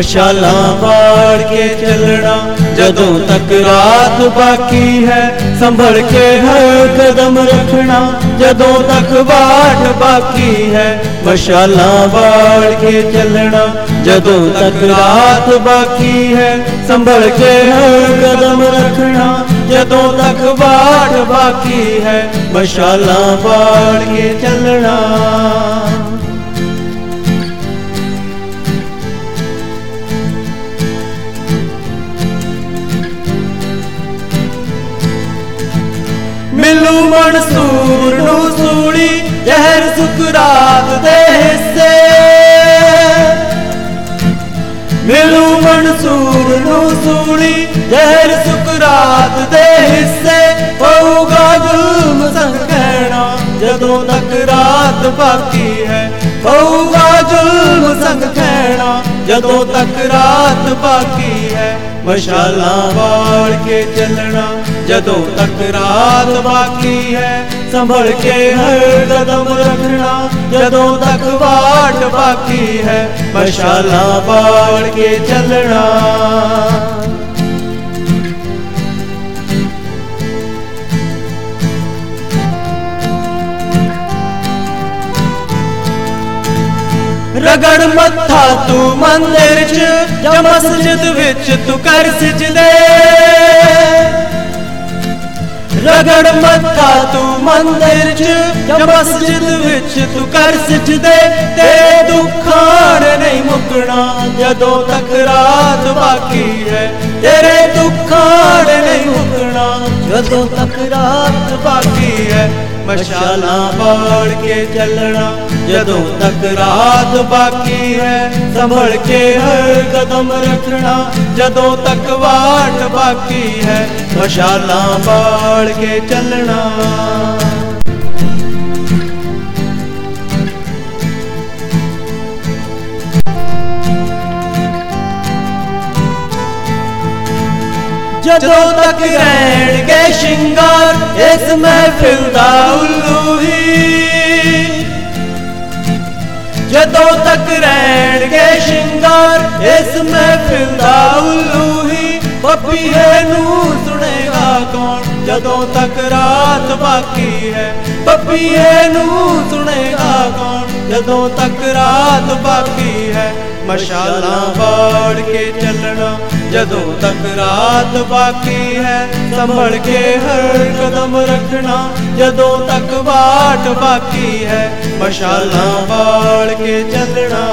ਮਸ਼ਾਲਾਂ ਬਾੜ ਕੇ ਚੱਲਣਾ ਜਦੋਂ ਤੱਕ ਰਾਤ ਬਾਕੀ ਹੈ ਸੰਭਲ ਕੇ ਹਰ ਕਦਮ ਰੱਖਣਾ ਜਦੋਂ ਤੱਕ ਬਾਟ ਬਾਕੀ ਹੈ ਮਸ਼ਾਲਾਂ ਬਾੜ ਕੇ ਚੱਲਣਾ ਜਦੋਂ ਤੱਕ ਰਾਤ ਬਾਕੀ ਹੈ ਸੰਭਲ ਕੇ ਹਰ ਕਦਮ ਰੱਖਣਾ ਜਦੋਂ ਤੱਕ ਬਾਟ ਬਾਕੀ ਹੈ ਮਸ਼ਾਲਾਂ ਬਾੜ ਕੇ ਚੱਲਣਾ ਮਿਲੂ ਮਨਸੂਰ ਨੂੰ ਸੂਲੀ, ਜ਼ਹਿਰ ਸੁਕਰਾਤ ਦੇ ਹਿੱਸੇ। ਮਿਲੂ ਮਨਸੂਰ ਨੂੰ ਸੂਲੀ, ਜ਼ਹਿਰ ਸੁਕਰਾਤ ਦੇ ਹਿੱਸੇ। ਪਊਗਾ ਜ਼ੁਲਮ ਸੰਖਣਾ ਜਦੋਂ ਤੱਕ ਰਾਤ ਬਾਕੀ ਹੈ। ਪਊਗਾ ਜ਼ੁਲਮ ਸੰਖਣਾ ਜਦੋਂ ਤੱਕ ਰਾਤ ਬਾਕੀ ਹੈ। ਮਸ਼ਾਲਾਂ ਬਾਲ ਕੇ ਚੱਲਣਾ ਜਦੋਂ ਤੱਕ ਰਾਤ ਬਾਕੀ ਹੈ ਸੰਭਲ ਕੇ ਹਰ ਕਦਮ ਰੱਖਣਾ ਜਦੋਂ ਤੱਕ ਬਾਟ ਬਾਕੀ ਹੈ ਮਸ਼ਾਲਾਂ ਬਾਲ ਕੇ ਚੱਲਣਾ ਰਗੜ ਮੱਥਾ ਤੂੰ ਮੰਦਿਰ ਚ ਜਾਂ ਮਸਜਿਦ ਵਿੱਚ ਤੂੰ ਕਰ ਸਜਦੇ ਰਗੜ ਮੱਥਾ ਤੂੰ ਮੰਦਿਰ ਚ, ਜਾਂ ਮਸਜਿਦ ਵਿੱਚ ਤੂੰ ਕਰ ਸਜਦੇ ਤੇ ਦੁੱਖਾਂ ਨਹੀਂ ਮੁੱਕਣਾ, ਜਦੋਂ ਤੱਕ ਰਾਤ ਬਾਕੀ ਹੈ, ਤੇਰੇ जदों तक रात बाकी है। मशाला बाढ़ के चलना जदों तक रात बाकी है। संभल के हर कदम रखना जदों तक वाट बाकी है। मशाला बाढ़ के चलना ਜਦੋਂ ਤੱਕ ਰਹਿਣਗੇ ਸ਼ਿੰਗਾਰ, ਇਸ ਮਹਿਫਿਲ ਦਾ ਉੱਲੂ ਹੀ। ਜਦੋਂ ਤੱਕ ਰਹਿਣਗੇ ਸ਼ਿੰਗਾਰ, ਇਸ ਮਹਿਫਿਲ ਦਾ ਉੱਲੂ ਹੀ। ਪੱਪੀਏ ਨੂੰ ਸੁਣੇਗਾ ਕੌਣ, ਜਦੋਂ ਤੱਕ ਰਾਤ ਬਾਕੀ ਹੈ। ਪੱਪੀਏ ਨੂੰ ਸੁਣੇਗਾ ਕੌਣ, ਜਦੋਂ ਤੱਕ ਰਾਤ ਬਾਕੀ ਹੈ। ਮਸ਼ਾਲਾਂ ਬਾੜ ਕੇ ਚੱਲਣਾ ਜਦੋਂ ਤੱਕ ਰਾਤ ਬਾਕੀ ਹੈ ਸੰਭਲ ਕੇ ਹਰ ਕਦਮ ਰੱਖਣਾ ਜਦੋਂ ਤੱਕ ਬਾਟ ਬਾਕੀ ਹੈ ਮਸ਼ਾਲਾਂ ਬਾੜ ਕੇ ਚੱਲਣਾ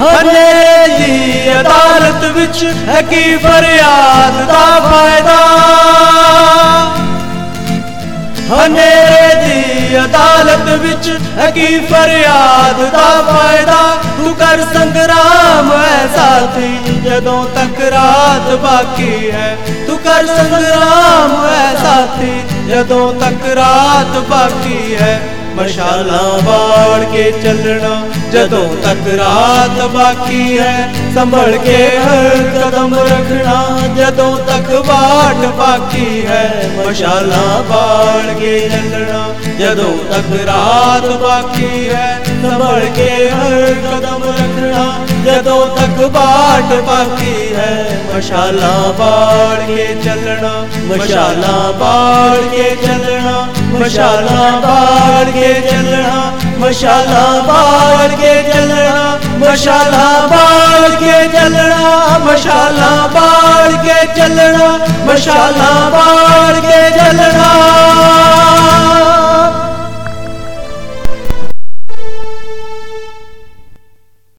ਹਨੇਰੇ ਦੀ ਅਦਾਲਤ ਵਿੱਚ ਹੈ ਕੀ ਫਰਿਆਦ ਦਾ ਫਾਇਦਾ? ਹਨੇਰੇ ਦੀ ਅਦਾਲਤ ਵਿੱਚ ਹੈ ਕੀ ਫਰਿਆਦ ਦਾ ਫਾਇਦਾ? ਤੂੰ ਕਰ ਸੰਗਰਾਮ ਹੈ ਸਾਥੀ, ਜਦੋਂ ਤੱਕ ਰਾਤ ਬਾਕੀ ਹੈ। ਤੂੰ ਕਰ ਸੰਗਰਾਮ ਹੈ ਸਾਥੀ, ਜਦੋਂ ਤੱਕ ਰਾਤ ਬਾਕੀ ਹੈ। ਮਸ਼ਾਲਾਂ ਬਾੜ ਕੇ ਚੱਲਣਾ ਜਦੋਂ ਤੱਕ ਰਾਤ ਬਾਕੀ ਹੈ ਸੰਭਲ ਕੇ ਹਰ ਕਦਮ ਰੱਖਣਾ ਜਦੋਂ ਤੱਕ ਬਾਟ ਬਾਕੀ ਹੈ ਮਸ਼ਾਲਾਂ ਬਾੜ ਕੇ ਚੱਲਣਾ ਜਦੋਂ ਤੱਕ ਰਾਤ ਬਾਕੀ ਹੈ ਸੰਭਲ ਕੇ ਹਰ ਕਦਮ ਰੱਖਣਾ ਜਦੋਂ ਤੱਕ ਬਾਟ ਬਾਕੀ ਹੈ ਮਸ਼ਾਲਾਂ ਬਾੜ ਕੇ ਚੱਲਣਾ ਮਸ਼ਾਲਾਂ ਬਾੜ ਕੇ ਚੱਲਣਾ मशाला बाढ़ के चलना, मशाला बाढ़ के चलना, मशाला बाढ़ के चलना, मशाला बाढ़ के चलना, मशाला बाढ़ के